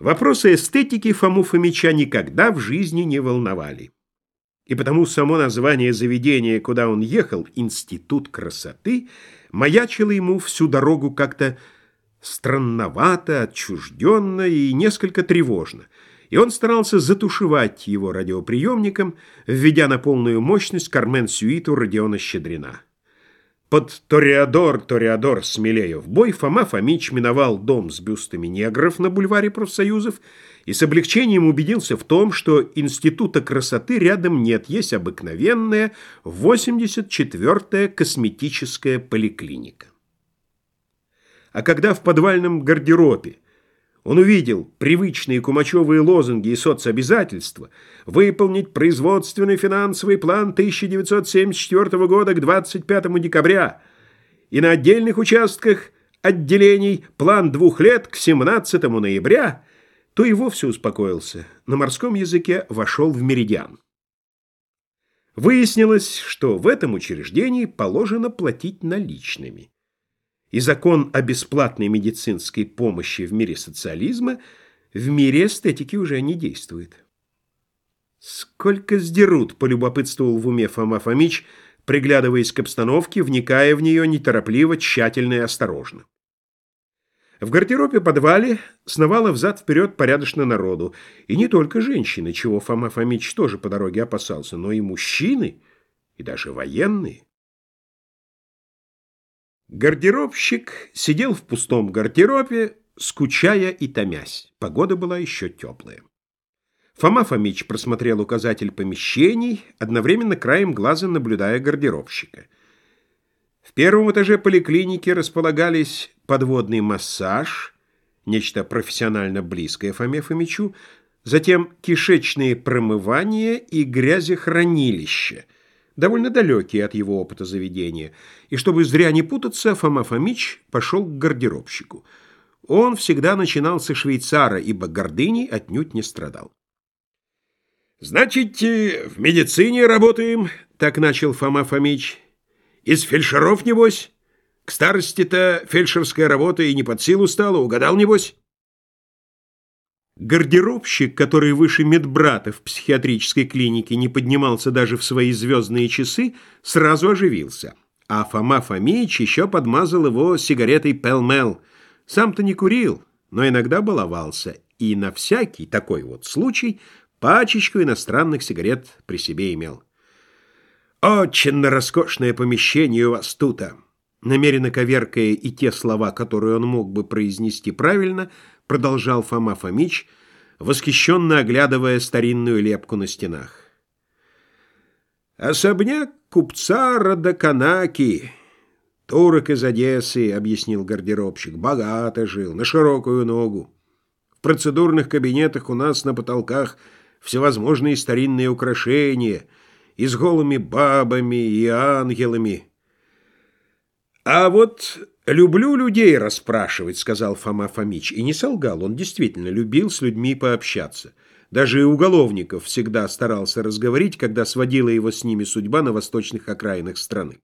Вопросы эстетики Фому Фомича никогда в жизни не волновали. И потому само название заведения, куда он ехал, «Институт красоты», маячило ему всю дорогу как-то странновато, отчужденно и несколько тревожно. И он старался затушевать его радиоприемником, введя на полную мощность Кармен-сюиту Родиона Щедрина. Под «Тореадор, Тореадор, смелее в бой» Фома Фомич миновал дом с бюстами негров на бульваре профсоюзов и с облегчением убедился в том, что Института красоты рядом нет, есть обыкновенная 84-я косметическая поликлиника. А когда в подвальном гардеробе он увидел привычные кумачевые лозунги и соцобязательства выполнить производственный финансовый план 1974 года к 25 декабря и на отдельных участках отделений план двух лет к 17 ноября, то и вовсе успокоился. На морском языке вошел в меридиан. Выяснилось, что в этом учреждении положено платить наличными и закон о бесплатной медицинской помощи в мире социализма в мире эстетики уже не действует. «Сколько сдерут?» – полюбопытствовал в уме Фома Фомич, приглядываясь к обстановке, вникая в нее неторопливо, тщательно и осторожно. В гардеробе подвале сновало взад-вперед порядочно народу. И не только женщины, чего Фома Фомич тоже по дороге опасался, но и мужчины, и даже военные. Гардеробщик сидел в пустом гардеробе, скучая и томясь. Погода была еще теплая. Фома Фомич просмотрел указатель помещений, одновременно краем глаза наблюдая гардеробщика. В первом этаже поликлиники располагались подводный массаж, нечто профессионально близкое Фоме Фомичу, затем кишечные промывания и грязехранилище – довольно далекие от его опыта заведения, и чтобы зря не путаться, Фома Фомич пошел к гардеробщику. Он всегда начинал со швейцара, ибо гордыней отнюдь не страдал. «Значит, э, в медицине работаем?» — так начал Фома Фомич. «Из фельдшеров, небось? К старости-то фельдшерская работа и не под силу стала, угадал, небось?» Гардеробщик, который выше медбрата в психиатрической клинике не поднимался даже в свои звездные часы, сразу оживился. А Фома Фомич еще подмазал его сигаретой Пелмел. Сам-то не курил, но иногда баловался. И на всякий такой вот случай пачечку иностранных сигарет при себе имел. «Очень роскошное помещение у вас тут Намеренно коверкая и те слова, которые он мог бы произнести правильно, продолжал Фома Фомич, восхищенно оглядывая старинную лепку на стенах. «Особняк купца Радаканаки, турок из Одессы», — объяснил гардеробщик, — «богато жил, на широкую ногу. В процедурных кабинетах у нас на потолках всевозможные старинные украшения и с голыми бабами и ангелами». «А вот люблю людей расспрашивать», — сказал Фома Фомич. И не солгал, он действительно любил с людьми пообщаться. Даже и уголовников всегда старался разговорить, когда сводила его с ними судьба на восточных окраинах страны.